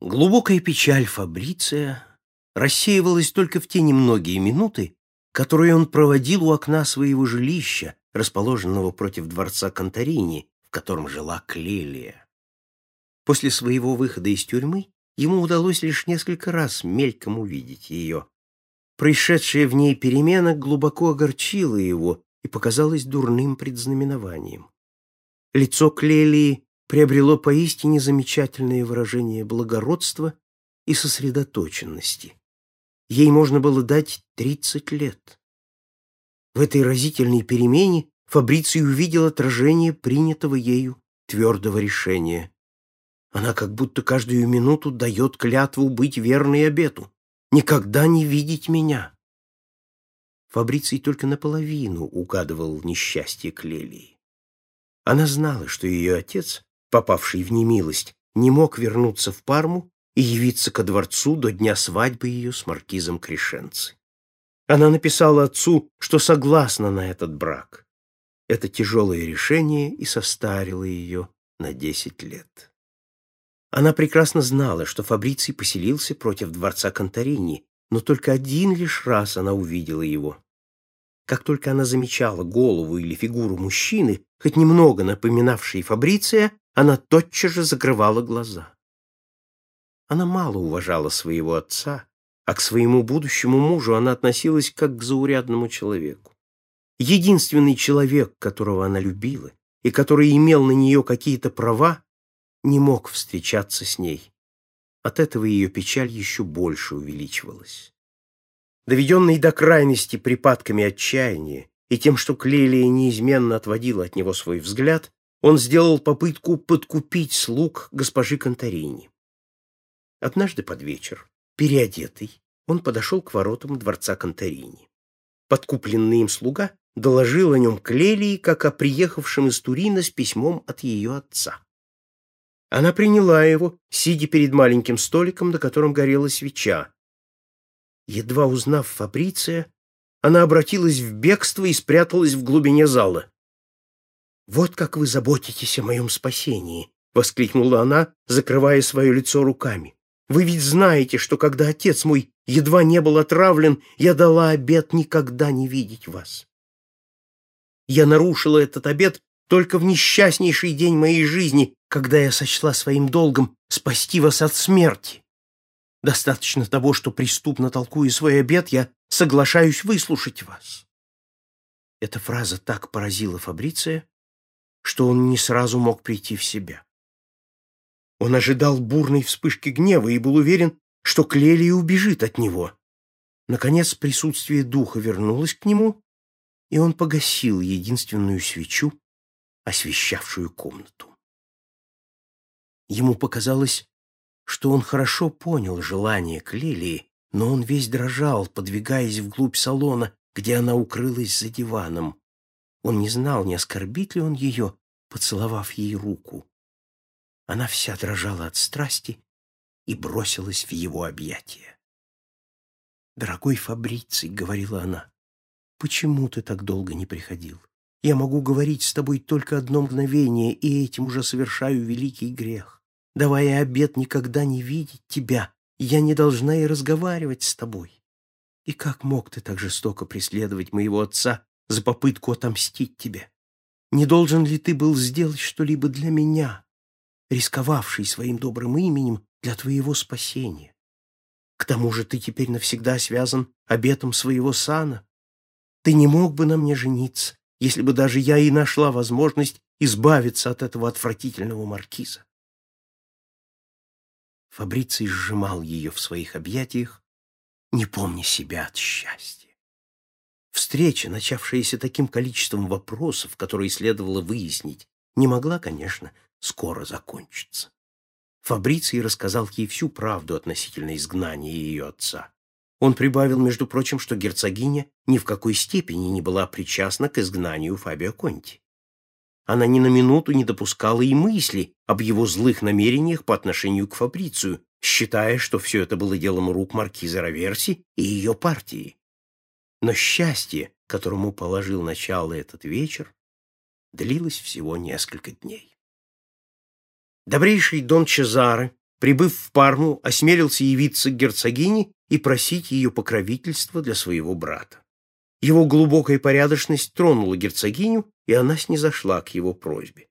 Глубокая печаль Фабриция рассеивалась только в те немногие минуты, которые он проводил у окна своего жилища, расположенного против дворца Конторини, в котором жила Клелия. После своего выхода из тюрьмы ему удалось лишь несколько раз мельком увидеть ее. Происшедшая в ней перемена глубоко огорчила его и показалась дурным предзнаменованием. Лицо Клелии приобрело поистине замечательное выражение благородства и сосредоточенности. Ей можно было дать тридцать лет. В этой разительной перемене Фабриций увидел отражение принятого ею твердого решения. Она как будто каждую минуту дает клятву быть верной обету, никогда не видеть меня. Фабриций только наполовину угадывал несчастье Клелии. Она знала, что ее отец попавший в немилость, не мог вернуться в Парму и явиться ко дворцу до дня свадьбы ее с маркизом Крешенци. Она написала отцу, что согласна на этот брак. Это тяжелое решение и состарило ее на десять лет. Она прекрасно знала, что Фабриций поселился против дворца Конторини, но только один лишь раз она увидела его. Как только она замечала голову или фигуру мужчины, хоть немного напоминавшей Фабриция, она тотчас же закрывала глаза. Она мало уважала своего отца, а к своему будущему мужу она относилась как к заурядному человеку. Единственный человек, которого она любила и который имел на нее какие-то права, не мог встречаться с ней. От этого ее печаль еще больше увеличивалась. Доведенный до крайности припадками отчаяния и тем, что Клелия неизменно отводила от него свой взгляд, он сделал попытку подкупить слуг госпожи Конторини. Однажды под вечер, переодетый, он подошел к воротам дворца Конторини. Подкупленный им слуга доложил о нем Клелии, как о приехавшем из Турина с письмом от ее отца. Она приняла его, сидя перед маленьким столиком, на котором горела свеча. Едва узнав Фабриция, она обратилась в бегство и спряталась в глубине зала. «Вот как вы заботитесь о моем спасении!» — воскликнула она, закрывая свое лицо руками. «Вы ведь знаете, что когда отец мой едва не был отравлен, я дала обет никогда не видеть вас. Я нарушила этот обет только в несчастнейший день моей жизни, когда я сочла своим долгом спасти вас от смерти. Достаточно того, что преступно толкуя свой обет, я соглашаюсь выслушать вас». Эта фраза так поразила Фабриция, что он не сразу мог прийти в себя. Он ожидал бурной вспышки гнева и был уверен, что Клелия убежит от него. Наконец присутствие духа вернулось к нему, и он погасил единственную свечу, освещавшую комнату. Ему показалось, что он хорошо понял желание Клелии, но он весь дрожал, подвигаясь вглубь салона, где она укрылась за диваном. Он не знал, не оскорбит ли он ее, поцеловав ей руку. Она вся дрожала от страсти и бросилась в его объятия. «Дорогой Фабриций», — говорила она, — «почему ты так долго не приходил? Я могу говорить с тобой только одно мгновение, и этим уже совершаю великий грех. Давая обет никогда не видеть тебя, я не должна и разговаривать с тобой. И как мог ты так жестоко преследовать моего отца за попытку отомстить тебе? Не должен ли ты был сделать что-либо для меня, рисковавший своим добрым именем для твоего спасения? К тому же ты теперь навсегда связан обетом своего сана. Ты не мог бы на мне жениться, если бы даже я и нашла возможность избавиться от этого отвратительного маркиза. Фабриций сжимал ее в своих объятиях, не помня себя от счастья. Встреча, начавшаяся таким количеством вопросов, которые следовало выяснить, не могла, конечно, скоро закончиться. Фабриций рассказал ей всю правду относительно изгнания ее отца. Он прибавил, между прочим, что герцогиня ни в какой степени не была причастна к изгнанию Фабио Конти. Она ни на минуту не допускала и мысли об его злых намерениях по отношению к Фабрицию, считая, что все это было делом рук маркиза Раверси и ее партии. Но счастье, которому положил начало этот вечер, длилось всего несколько дней. Добрейший Дон Чезаре, прибыв в Парму, осмелился явиться к герцогине и просить ее покровительства для своего брата. Его глубокая порядочность тронула герцогиню, и она снизошла к его просьбе.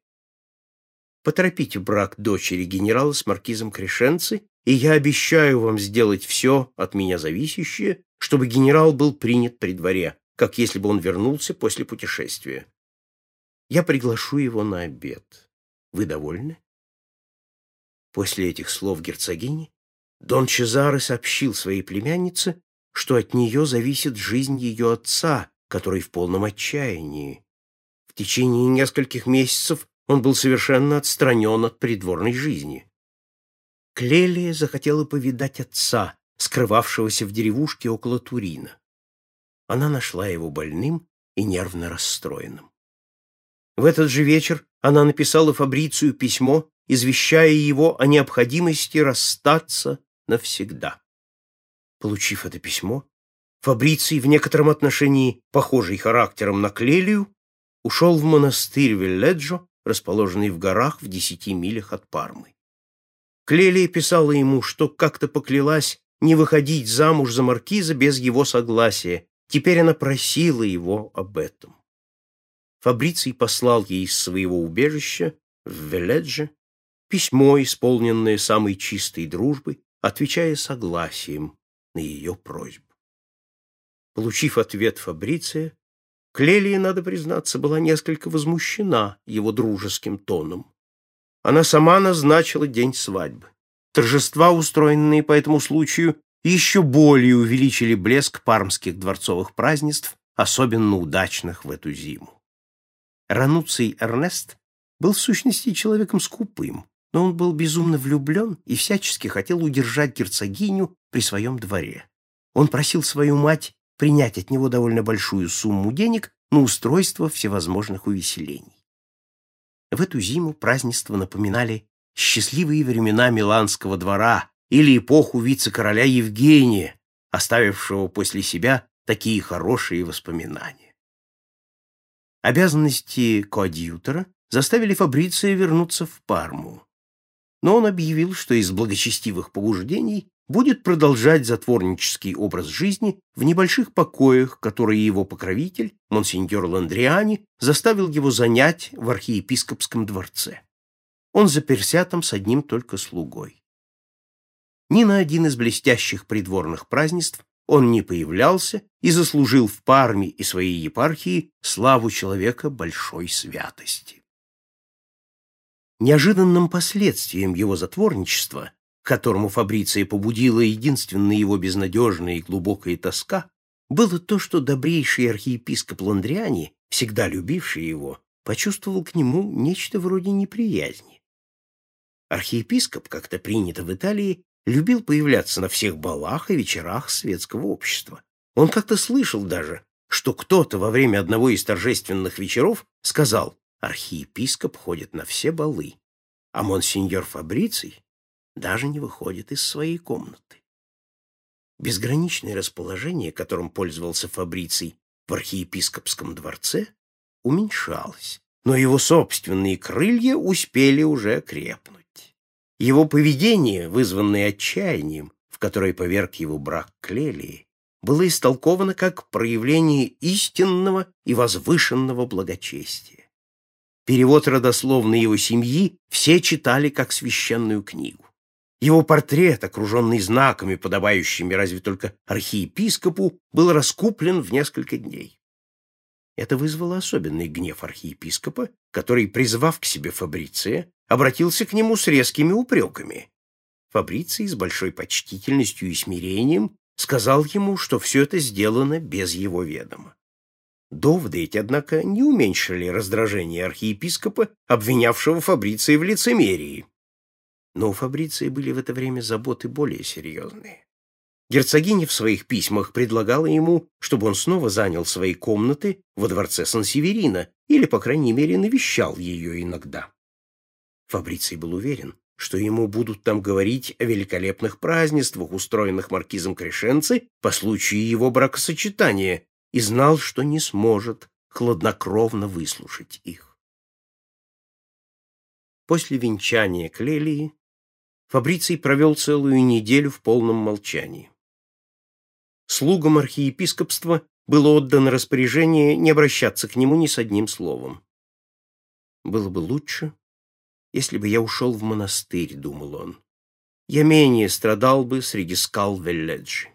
Поторопите брак дочери генерала с маркизом Крешенци, и я обещаю вам сделать все от меня зависящее, чтобы генерал был принят при дворе, как если бы он вернулся после путешествия. Я приглашу его на обед. Вы довольны? После этих слов герцогини Дон Чезаре сообщил своей племяннице, что от нее зависит жизнь ее отца, который в полном отчаянии. В течение нескольких месяцев он был совершенно отстранен от придворной жизни. Клелия захотела повидать отца, скрывавшегося в деревушке около Турина. Она нашла его больным и нервно расстроенным. В этот же вечер она написала Фабрицию письмо, извещая его о необходимости расстаться навсегда. Получив это письмо, Фабриций, в некотором отношении похожий характером на Клелию, ушел в монастырь Вилледжо, расположенный в горах в десяти милях от Пармы. Клелия писала ему, что как-то поклялась не выходить замуж за маркиза без его согласия. Теперь она просила его об этом. Фабриций послал ей из своего убежища в Веледже письмо, исполненное самой чистой дружбой, отвечая согласием на ее просьбу. Получив ответ Фабриция, Клелия, надо признаться, была несколько возмущена его дружеским тоном. Она сама назначила день свадьбы. Торжества, устроенные по этому случаю, еще более увеличили блеск пармских дворцовых празднеств, особенно удачных в эту зиму. Рануций Эрнест был в сущности человеком скупым, но он был безумно влюблен и всячески хотел удержать герцогиню при своем дворе. Он просил свою мать принять от него довольно большую сумму денег на устройство всевозможных увеселений. В эту зиму празднества напоминали счастливые времена Миланского двора или эпоху вице-короля Евгения, оставившего после себя такие хорошие воспоминания. Обязанности коадьютора заставили Фабриция вернуться в Парму но он объявил, что из благочестивых побуждений будет продолжать затворнический образ жизни в небольших покоях, которые его покровитель, монсеньор Ландриани, заставил его занять в архиепископском дворце. Он заперся там с одним только слугой. Ни на один из блестящих придворных празднеств он не появлялся и заслужил в Парме и своей епархии славу человека большой святости. Неожиданным последствием его затворничества, которому Фабриция побудила единственная его безнадежная и глубокая тоска, было то, что добрейший архиепископ Ландриани, всегда любивший его, почувствовал к нему нечто вроде неприязни. Архиепископ, как-то принято в Италии, любил появляться на всех балах и вечерах светского общества. Он как-то слышал даже, что кто-то во время одного из торжественных вечеров сказал Архиепископ ходит на все балы, а монсеньор Фабриций даже не выходит из своей комнаты. Безграничное расположение, которым пользовался Фабриций в архиепископском дворце, уменьшалось, но его собственные крылья успели уже крепнуть. Его поведение, вызванное отчаянием, в которое поверг его брак Клелии, было истолковано как проявление истинного и возвышенного благочестия. Перевод родословной его семьи все читали как священную книгу. Его портрет, окруженный знаками, подобающими разве только архиепископу, был раскуплен в несколько дней. Это вызвало особенный гнев архиепископа, который, призвав к себе Фабриция, обратился к нему с резкими упреками. Фабриций с большой почтительностью и смирением сказал ему, что все это сделано без его ведома. Доводы эти, однако, не уменьшили раздражение архиепископа, обвинявшего Фабриция в лицемерии. Но у Фабриции были в это время заботы более серьезные. Герцогиня в своих письмах предлагала ему, чтобы он снова занял свои комнаты во дворце Сан-Северина или, по крайней мере, навещал ее иногда. Фабриций был уверен, что ему будут там говорить о великолепных празднествах, устроенных маркизом Крешенци по случаю его бракосочетания, и знал, что не сможет хладнокровно выслушать их. После венчания Клелии Фабриций провел целую неделю в полном молчании. Слугам архиепископства было отдано распоряжение не обращаться к нему ни с одним словом. «Было бы лучше, если бы я ушел в монастырь», — думал он. «Я менее страдал бы среди скал Велледжи».